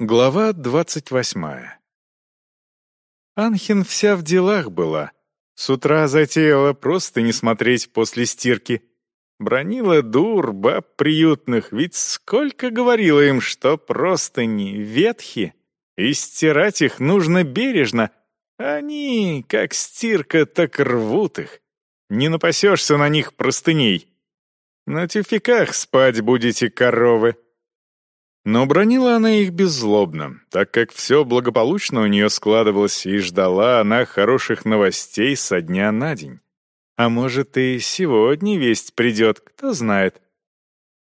Глава двадцать восьмая Анхин вся в делах была. С утра затеяла просто не смотреть после стирки. Бронила дур, баб приютных, ведь сколько говорила им, что просто не ветхи, и стирать их нужно бережно. Они, как стирка, так рвут их. Не напасешься на них простыней. На тюфяках спать будете, коровы. Но бронила она их беззлобно, так как все благополучно у нее складывалось, и ждала она хороших новостей со дня на день. А может, и сегодня весть придет, кто знает.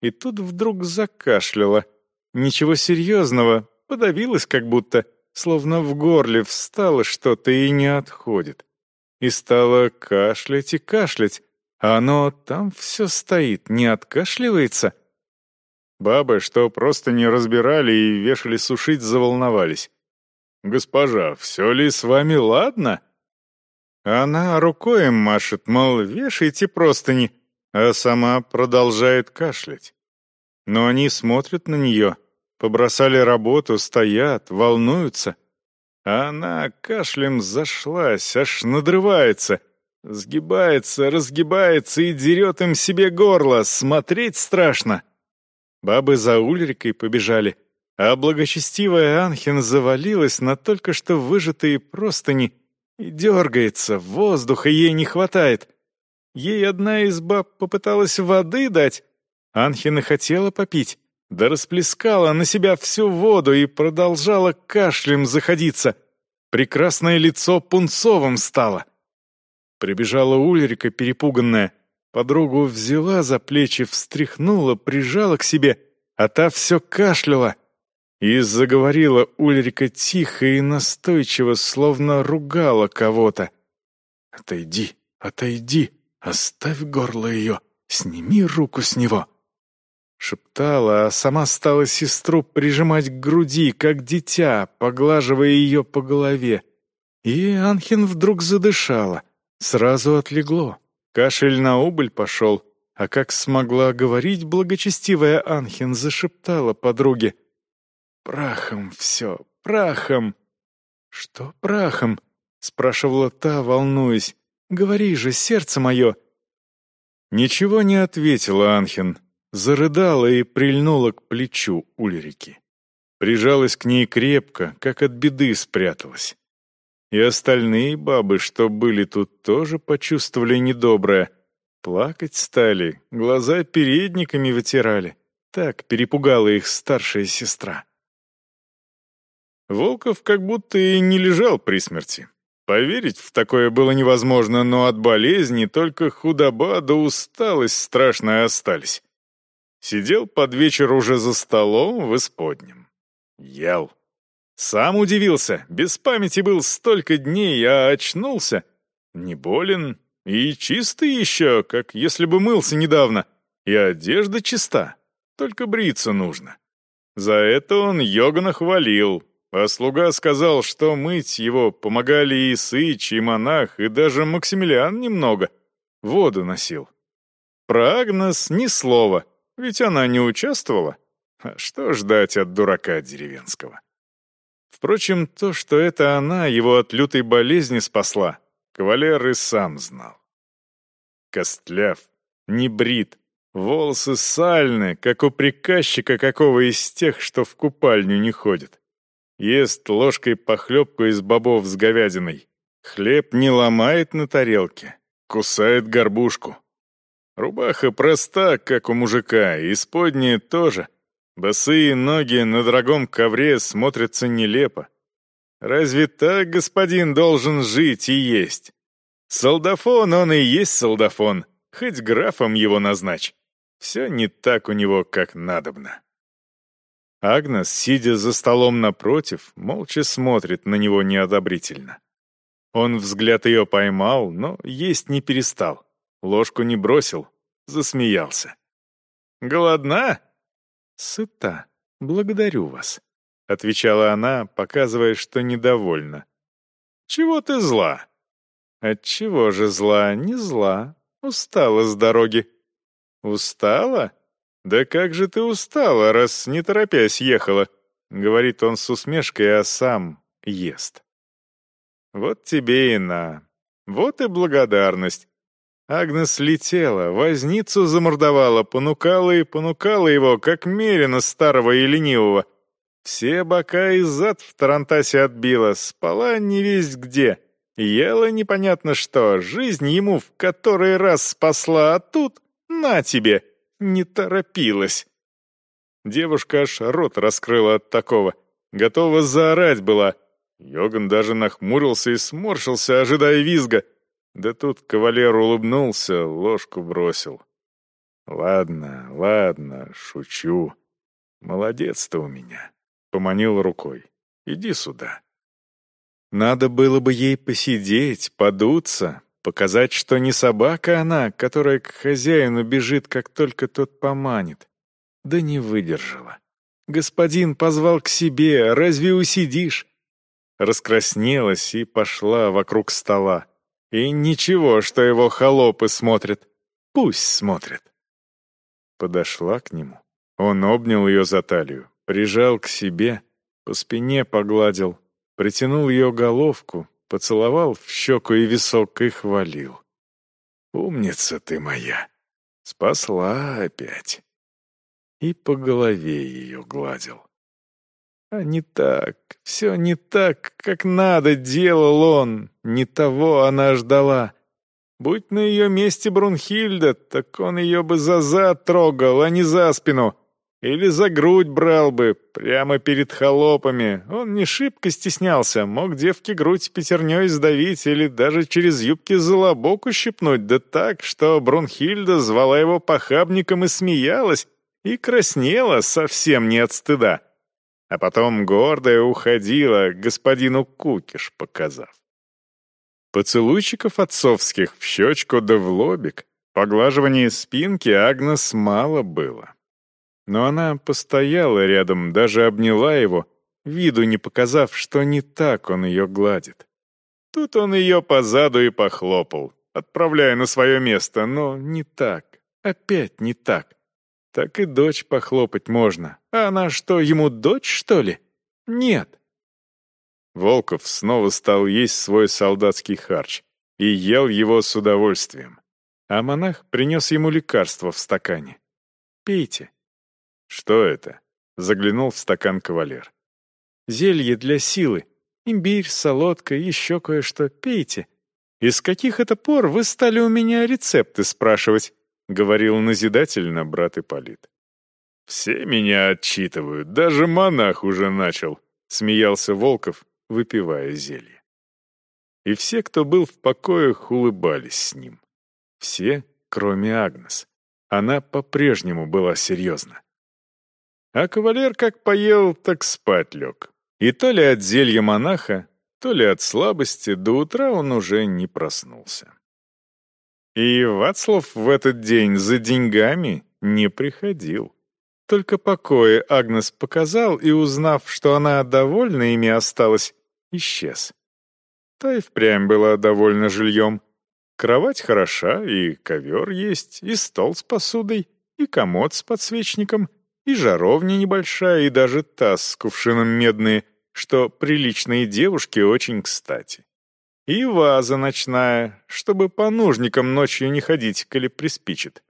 И тут вдруг закашляла. Ничего серьезного, подавилась как будто, словно в горле встало что-то и не отходит. И стала кашлять и кашлять, а оно там все стоит, не откашливается — Бабы, что просто не разбирали и вешали сушить, заволновались. «Госпожа, все ли с вами ладно?» Она рукой машет, мол, вешайте простыни, а сама продолжает кашлять. Но они смотрят на нее, побросали работу, стоят, волнуются. А она кашлем зашлась, аж надрывается, сгибается, разгибается и дерет им себе горло, смотреть страшно. Бабы за Ульрикой побежали, а благочестивая Анхин завалилась на только что выжатые простыни и дергается, воздуха ей не хватает. Ей одна из баб попыталась воды дать. Анхина хотела попить, да расплескала на себя всю воду и продолжала кашлем заходиться. Прекрасное лицо пунцовым стало. Прибежала Ульрика перепуганная — Подругу взяла за плечи, встряхнула, прижала к себе, а та все кашляла. И заговорила Ульрика тихо и настойчиво, словно ругала кого-то. «Отойди, отойди, оставь горло ее, сними руку с него». Шептала, а сама стала сестру прижимать к груди, как дитя, поглаживая ее по голове. И Анхин вдруг задышала, сразу отлегло. Кашель на убыль пошел, а как смогла говорить благочестивая Анхин, зашептала подруге. «Прахом все, прахом!» «Что прахом?» — спрашивала та, волнуясь. «Говори же, сердце мое!» Ничего не ответила Анхин, зарыдала и прильнула к плечу Ульрики. Прижалась к ней крепко, как от беды спряталась. И остальные бабы, что были тут, тоже почувствовали недоброе. Плакать стали, глаза передниками вытирали. Так перепугала их старшая сестра. Волков как будто и не лежал при смерти. Поверить в такое было невозможно, но от болезни только худоба да усталость страшная остались. Сидел под вечер уже за столом в исподнем. Ел. Сам удивился, без памяти был столько дней, а очнулся. Не болен и чистый еще, как если бы мылся недавно. И одежда чиста, только бриться нужно. За это он Йогана хвалил, а слуга сказал, что мыть его помогали и Сыч, и монах, и даже Максимилиан немного. Воду носил. Про Агнес ни слова, ведь она не участвовала. А что ждать от дурака деревенского? Впрочем, то, что это она его от лютой болезни спасла, кавалер и сам знал. Костляв, не брит, волосы сальные, как у приказчика какого из тех, что в купальню не ходит. Ест ложкой похлебку из бобов с говядиной. Хлеб не ломает на тарелке, кусает горбушку. Рубаха проста, как у мужика, и сподняя тоже, Босые ноги на дорогом ковре смотрятся нелепо. Разве так господин должен жить и есть? Солдафон он и есть солдафон, хоть графом его назначь. Все не так у него, как надобно. Агнес, сидя за столом напротив, молча смотрит на него неодобрительно. Он взгляд ее поймал, но есть не перестал. Ложку не бросил, засмеялся. «Голодна?» «Сыта. Благодарю вас», — отвечала она, показывая, что недовольна. «Чего ты зла?» «Отчего же зла? Не зла. Устала с дороги». «Устала? Да как же ты устала, раз не торопясь ехала? говорит он с усмешкой, а сам ест. Вот тебе и на. Вот и благодарность. Агнес летела, возницу замордовала, понукала и понукала его, как мерено старого и ленивого. Все бока и зад в Тарантасе отбила, спала не весть где. Ела непонятно что, жизнь ему в который раз спасла, а тут, на тебе, не торопилась. Девушка аж рот раскрыла от такого, готова заорать была. Йоган даже нахмурился и сморщился, ожидая визга. Да тут кавалер улыбнулся, ложку бросил. «Ладно, ладно, шучу. Молодец ты у меня», — поманил рукой. «Иди сюда». Надо было бы ей посидеть, подуться, показать, что не собака она, которая к хозяину бежит, как только тот поманит. Да не выдержала. Господин позвал к себе, разве усидишь? Раскраснелась и пошла вокруг стола. И ничего, что его холопы смотрят. Пусть смотрят. Подошла к нему. Он обнял ее за талию, прижал к себе, по спине погладил, притянул ее головку, поцеловал в щеку и висок и хвалил. «Умница ты моя! Спасла опять!» И по голове ее гладил. А не так, все не так, как надо делал он, не того она ждала. Будь на ее месте Брунхильда, так он ее бы за зад трогал, а не за спину. Или за грудь брал бы, прямо перед холопами. Он не шибко стеснялся, мог девке грудь пятерней сдавить или даже через юбки за лобок ущипнуть, да так, что Брунхильда звала его похабником и смеялась, и краснела совсем не от стыда а потом гордая уходила, господину Кукиш показав. Поцелуйчиков отцовских в щечку да в лобик, поглаживание спинки Агнес мало было. Но она постояла рядом, даже обняла его, виду не показав, что не так он ее гладит. Тут он ее по заду и похлопал, отправляя на свое место, но не так, опять не так. Так и дочь похлопать можно. А она что, ему дочь, что ли? Нет. Волков снова стал есть свой солдатский харч и ел его с удовольствием. А монах принес ему лекарство в стакане. «Пейте». «Что это?» — заглянул в стакан кавалер. «Зелье для силы. Имбирь, солодка, еще кое-что. Пейте. Из каких это пор вы стали у меня рецепты спрашивать?» — говорил назидательно брат Ипполит. «Все меня отчитывают, даже монах уже начал», — смеялся Волков, выпивая зелье. И все, кто был в покоях, улыбались с ним. Все, кроме Агнес. Она по-прежнему была серьезна. А кавалер как поел, так спать лег. И то ли от зелья монаха, то ли от слабости, до утра он уже не проснулся. И Вацлав в этот день за деньгами не приходил. Только покои Агнес показал и, узнав, что она довольна ими осталась, исчез. Та и впрямь была довольна жильем. Кровать хороша, и ковер есть, и стол с посудой, и комод с подсвечником, и жаровня небольшая, и даже таз с кувшином медные, что приличные девушки очень кстати. И ваза ночная, чтобы по нужникам ночью не ходить, коли приспичит.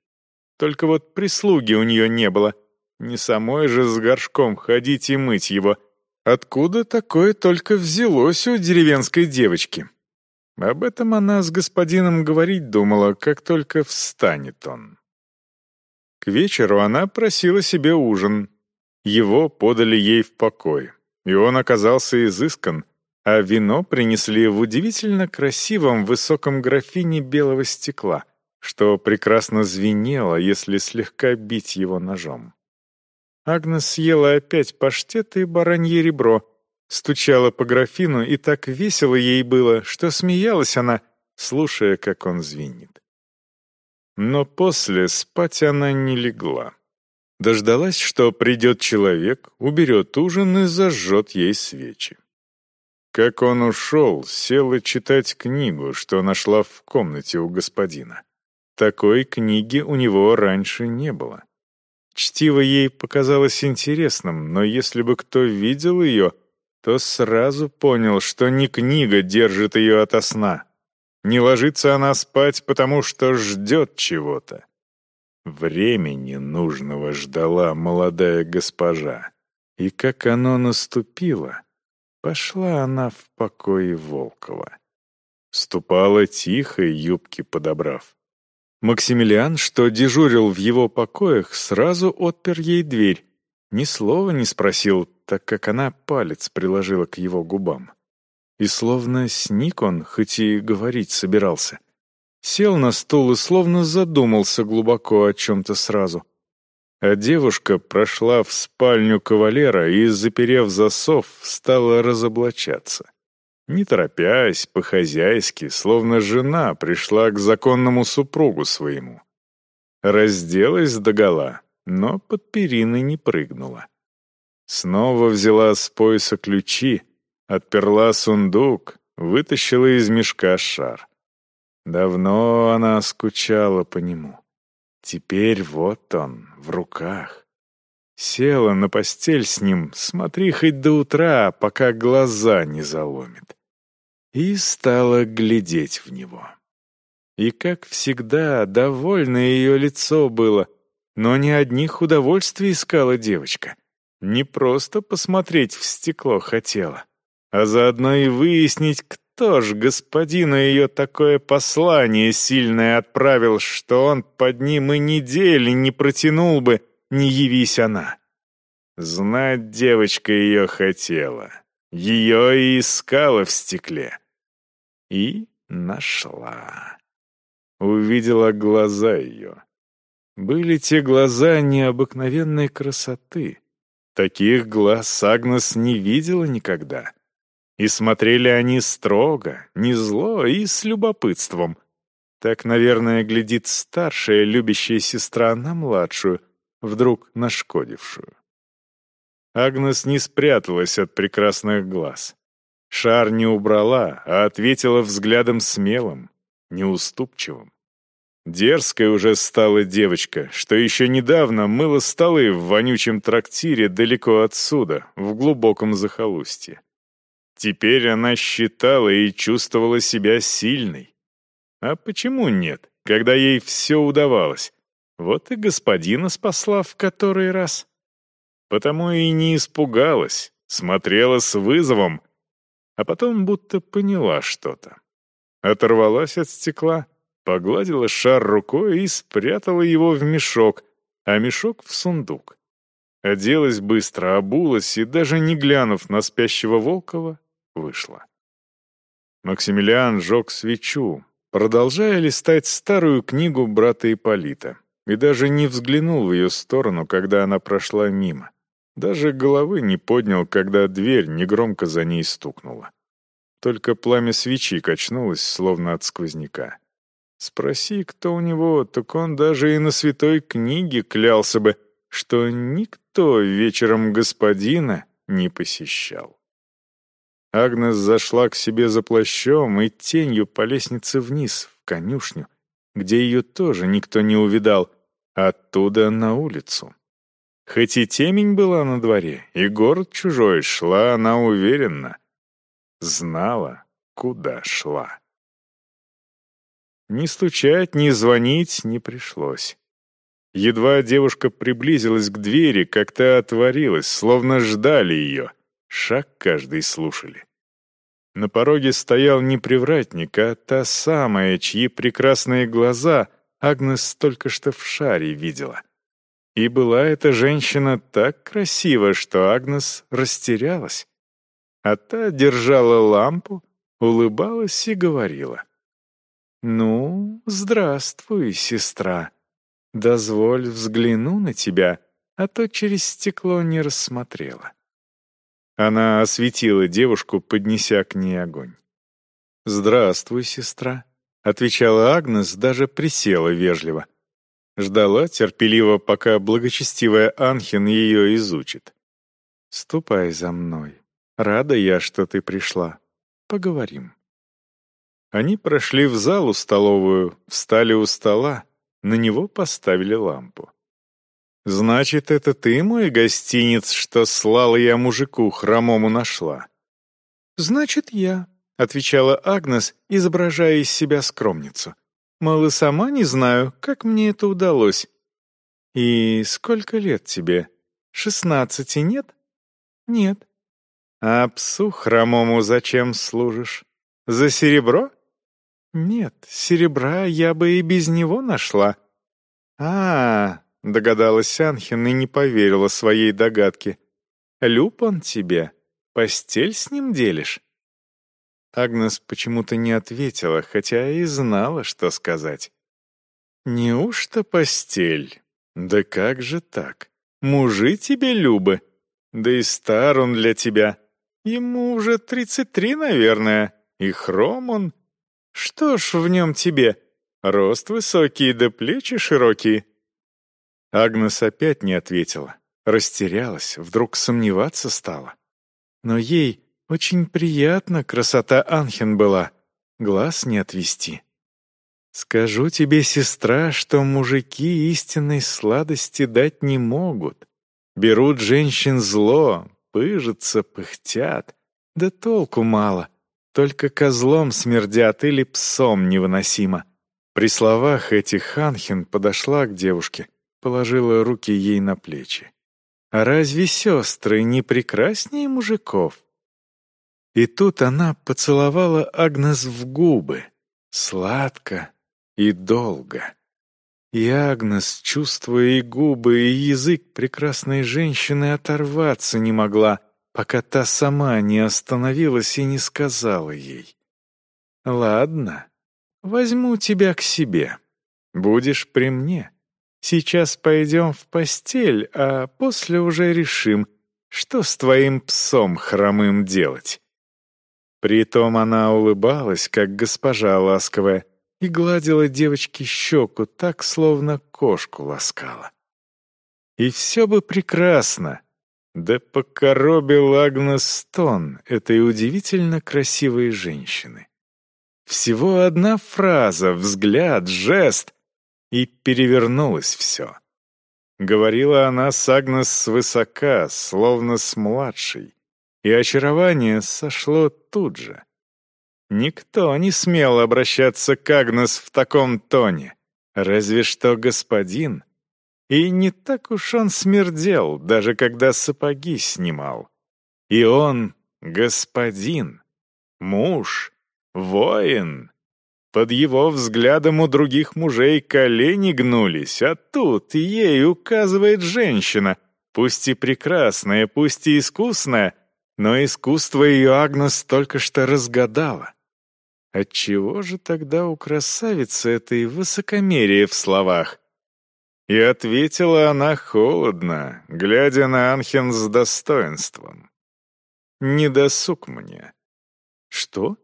Только вот прислуги у нее не было. Не самой же с горшком ходить и мыть его. Откуда такое только взялось у деревенской девочки? Об этом она с господином говорить думала, как только встанет он. К вечеру она просила себе ужин. Его подали ей в покой, и он оказался изыскан — а вино принесли в удивительно красивом высоком графине белого стекла, что прекрасно звенело, если слегка бить его ножом. Агнес съела опять паштет и баранье ребро, стучала по графину, и так весело ей было, что смеялась она, слушая, как он звенит. Но после спать она не легла. Дождалась, что придет человек, уберет ужин и зажжет ей свечи. Как он ушел, села читать книгу, что нашла в комнате у господина. Такой книги у него раньше не было. Чтиво ей показалось интересным, но если бы кто видел ее, то сразу понял, что не книга держит ее ото сна. Не ложится она спать, потому что ждет чего-то. Времени нужного ждала молодая госпожа. И как оно наступило, пошла она в покое Волкова. Ступала тихо, юбки подобрав. Максимилиан, что дежурил в его покоях, сразу отпер ей дверь. Ни слова не спросил, так как она палец приложила к его губам. И словно сник он, хоть и говорить собирался. Сел на стул и словно задумался глубоко о чем-то сразу. А девушка прошла в спальню кавалера и, заперев засов, стала разоблачаться. Не торопясь, по-хозяйски, словно жена пришла к законному супругу своему. Разделась догола, но под перины не прыгнула. Снова взяла с пояса ключи, отперла сундук, вытащила из мешка шар. Давно она скучала по нему. Теперь вот он, в руках. Села на постель с ним, смотри хоть до утра, пока глаза не заломит. И стала глядеть в него. И, как всегда, довольное ее лицо было, но не одних удовольствий искала девочка. Не просто посмотреть в стекло хотела, а заодно и выяснить, кто ж господину ее такое послание сильное отправил, что он под ним и недели не протянул бы, не явись она. Знать девочка ее хотела, ее и искала в стекле. И нашла. Увидела глаза ее. Были те глаза необыкновенной красоты. Таких глаз Агнес не видела никогда. И смотрели они строго, не зло и с любопытством. Так, наверное, глядит старшая любящая сестра на младшую, вдруг нашкодившую. Агнес не спряталась от прекрасных глаз. Шар не убрала, а ответила взглядом смелым, неуступчивым. Дерзкая уже стала девочка, что еще недавно мыла столы в вонючем трактире далеко отсюда, в глубоком захолустье. Теперь она считала и чувствовала себя сильной. А почему нет, когда ей все удавалось? Вот и господина спасла в который раз. Потому и не испугалась, смотрела с вызовом, а потом будто поняла что-то. Оторвалась от стекла, погладила шар рукой и спрятала его в мешок, а мешок в сундук. Оделась быстро, обулась и, даже не глянув на спящего Волкова, вышла. Максимилиан жег свечу, продолжая листать старую книгу брата Ипполита, и даже не взглянул в ее сторону, когда она прошла мимо. Даже головы не поднял, когда дверь негромко за ней стукнула. Только пламя свечи качнулось, словно от сквозняка. Спроси, кто у него, так он даже и на святой книге клялся бы, что никто вечером господина не посещал. Агнес зашла к себе за плащом и тенью по лестнице вниз, в конюшню, где ее тоже никто не увидал, оттуда на улицу. Хоть и темень была на дворе, и город чужой, шла она уверенно. Знала, куда шла. Ни стучать, ни звонить не пришлось. Едва девушка приблизилась к двери, как та отворилась, словно ждали ее — Шаг каждый слушали. На пороге стоял не привратник, а та самая, чьи прекрасные глаза Агнес только что в шаре видела. И была эта женщина так красива, что Агнес растерялась. А та держала лампу, улыбалась и говорила. «Ну, здравствуй, сестра. Дозволь взгляну на тебя, а то через стекло не рассмотрела». Она осветила девушку, поднеся к ней огонь. «Здравствуй, сестра», — отвечала Агнес, даже присела вежливо. Ждала терпеливо, пока благочестивая Анхин ее изучит. «Ступай за мной. Рада я, что ты пришла. Поговорим». Они прошли в залу столовую, встали у стола, на него поставили лампу. Значит, это ты мой гостиниц, что слал я мужику хромому нашла? Значит, я, отвечала Агнес, изображая из себя скромницу. Мол, и сама не знаю, как мне это удалось. И сколько лет тебе? Шестнадцати нет? Нет. А псу хромому зачем служишь? За серебро? Нет, серебра я бы и без него нашла. А, догадалась Анхин и не поверила своей догадке. Люб он тебе? Постель с ним делишь? Агнес почему-то не ответила, хотя и знала, что сказать. «Неужто постель? Да как же так? Мужи тебе любы? Да и стар он для тебя. Ему уже тридцать три, наверное, и хром он. Что ж в нем тебе? Рост высокий да плечи широкие». Агнес опять не ответила, растерялась, вдруг сомневаться стала. Но ей очень приятно красота Анхен была, глаз не отвести. Скажу тебе, сестра, что мужики истинной сладости дать не могут. Берут женщин зло, пыжатся, пыхтят. Да толку мало. Только козлом смердят или псом невыносимо. При словах этих Ханхин подошла к девушке, положила руки ей на плечи. «А разве сестры не прекраснее мужиков?» И тут она поцеловала Агнес в губы, сладко и долго. И Агнес, чувствуя и губы, и язык прекрасной женщины, оторваться не могла, пока та сама не остановилась и не сказала ей. «Ладно, возьму тебя к себе. Будешь при мне. Сейчас пойдем в постель, а после уже решим, что с твоим псом хромым делать». Притом она улыбалась, как госпожа ласковая, и гладила девочке щеку так, словно кошку ласкала. И все бы прекрасно, да покоробил Агнес стон этой удивительно красивой женщины. Всего одна фраза, взгляд, жест, и перевернулось все. Говорила она с Агнес свысока, словно с младшей, и очарование сошло тут же. Никто не смел обращаться к Агнес в таком тоне, разве что господин. И не так уж он смердел, даже когда сапоги снимал. И он господин, муж, воин. Под его взглядом у других мужей колени гнулись, а тут ей указывает женщина, пусть и прекрасная, пусть и искусная, но искусство ее Агнес только что разгадала. Отчего же тогда у красавицы это и высокомерие в словах? И ответила она холодно, глядя на Анхен с достоинством. «Не досуг мне». «Что?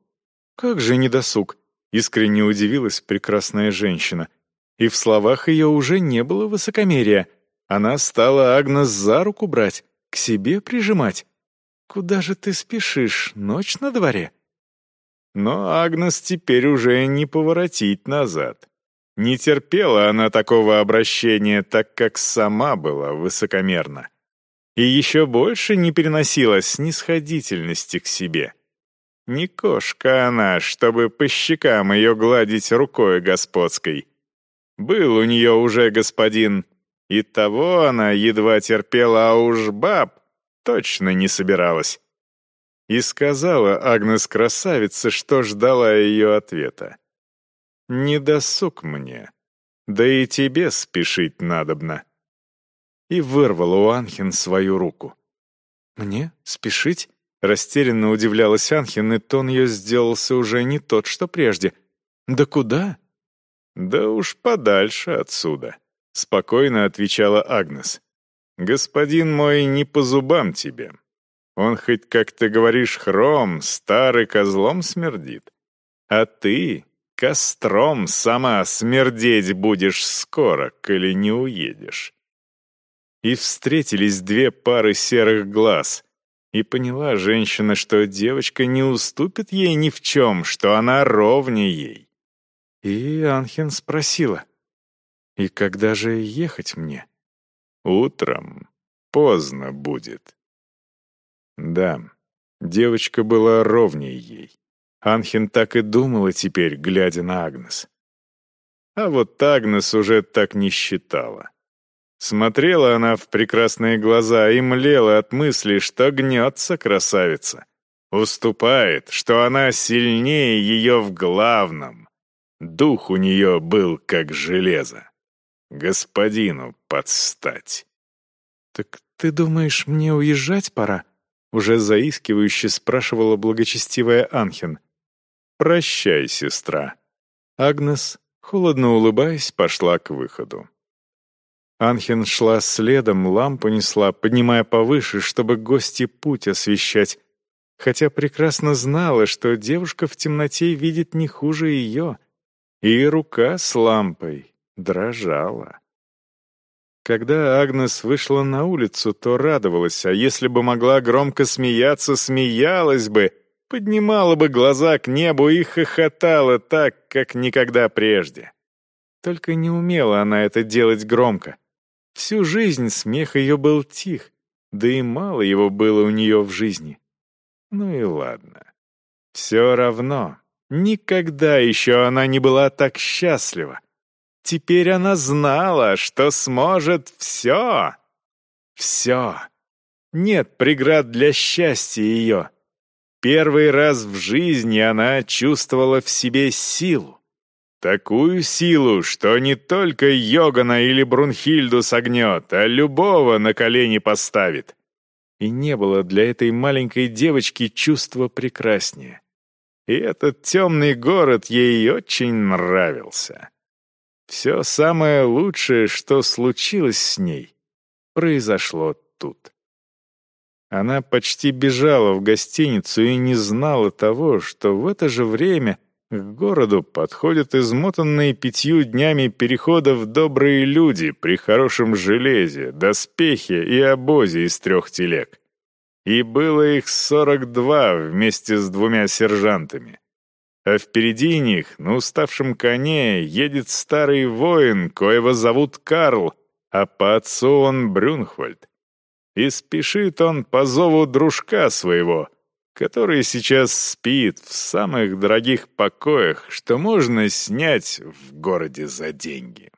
Как же не досуг?» — искренне удивилась прекрасная женщина. И в словах ее уже не было высокомерия. Она стала Агнес за руку брать, к себе прижимать. «Куда же ты спешишь? Ночь на дворе?» Но Агнес теперь уже не поворотить назад. Не терпела она такого обращения, так как сама была высокомерна. И еще больше не переносила снисходительности к себе. Не кошка она, чтобы по щекам ее гладить рукой господской. Был у нее уже господин, и того она едва терпела, а уж баб точно не собиралась. И сказала Агнес красавице, что ждала ее ответа. «Не досуг мне, да и тебе спешить надобно». И вырвала у Анхин свою руку. «Мне? Спешить?» Растерянно удивлялась Анхин, и тон ее сделался уже не тот, что прежде. «Да куда?» «Да уж подальше отсюда», — спокойно отвечала Агнес. «Господин мой не по зубам тебе, он хоть, как ты говоришь, хром, старый козлом смердит. А ты костром сама смердеть будешь скоро, коли не уедешь. И встретились две пары серых глаз. И поняла женщина, что девочка не уступит ей ни в чем, что она ровнее ей. И Анхен спросила, «И когда же ехать мне?» Утром поздно будет. Да, девочка была ровней ей. Анхин так и думала теперь, глядя на Агнес. А вот Агнес уже так не считала. Смотрела она в прекрасные глаза и млела от мысли, что гнется красавица. Уступает, что она сильнее ее в главном. Дух у нее был как железо. Господину подстать. «Так ты думаешь, мне уезжать пора?» Уже заискивающе спрашивала благочестивая Анхин. «Прощай, сестра». Агнес, холодно улыбаясь, пошла к выходу. Анхин шла следом, лампу несла, поднимая повыше, чтобы гости путь освещать, хотя прекрасно знала, что девушка в темноте видит не хуже ее, и рука с лампой дрожала. Когда Агнес вышла на улицу, то радовалась, а если бы могла громко смеяться, смеялась бы, поднимала бы глаза к небу и хохотала так, как никогда прежде. Только не умела она это делать громко. Всю жизнь смех ее был тих, да и мало его было у нее в жизни. Ну и ладно. Все равно, никогда еще она не была так счастлива. Теперь она знала, что сможет все. Все. Нет преград для счастья ее. Первый раз в жизни она чувствовала в себе силу. Такую силу, что не только Йогана или Брунхильду согнет, а любого на колени поставит. И не было для этой маленькой девочки чувства прекраснее. И этот темный город ей очень нравился. Все самое лучшее, что случилось с ней, произошло тут. Она почти бежала в гостиницу и не знала того, что в это же время к городу подходят измотанные пятью днями переходов добрые люди при хорошем железе, доспехе и обозе из трех телег. И было их сорок два вместе с двумя сержантами а впереди них, на уставшем коне, едет старый воин, коего зовут Карл, а по отцу он Брюнхвальд. И спешит он по зову дружка своего, который сейчас спит в самых дорогих покоях, что можно снять в городе за деньги.